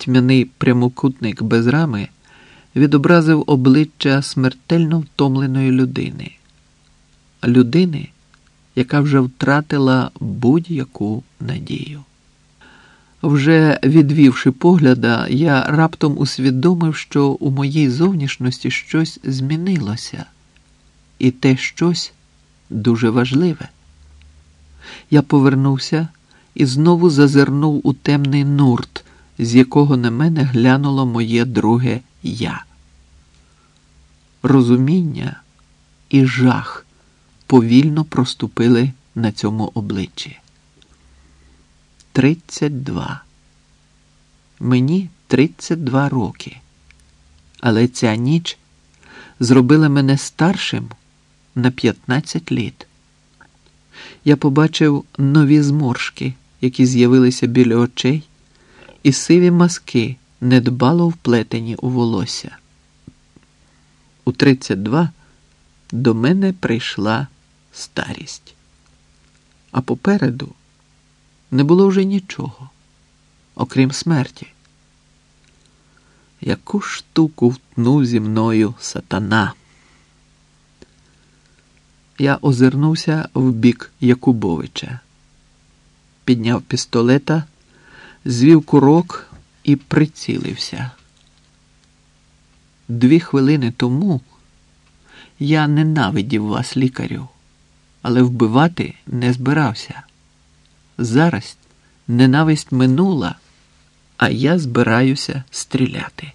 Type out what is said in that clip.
Тьмяний прямокутник без рами відобразив обличчя смертельно втомленої людини, людини, яка вже втратила будь-яку надію. Вже відвівши погляда, я раптом усвідомив, що у моїй зовнішності щось змінилося, і те щось дуже важливе. Я повернувся і знову зазирнув у темний нурт, з якого на мене глянуло моє друге я. Розуміння і жах повільно проступили на цьому обличчі. Тридцять два. Мені тридцять два роки. Але ця ніч зробила мене старшим на 15 літ. Я побачив нові зморшки, які з'явилися біля очей, і сиві маски недбало вплетені у волосся. У 32 до мене прийшла старість. А попереду не було вже нічого, окрім смерті. Яку штуку втнув зі мною сатана? Я озирнувся в бік Якубовича, підняв пістолета, звів курок і прицілився. Дві хвилини тому я ненавидів вас, лікарю, але вбивати не збирався. Зараз ненависть минула, а я збираюся стріляти.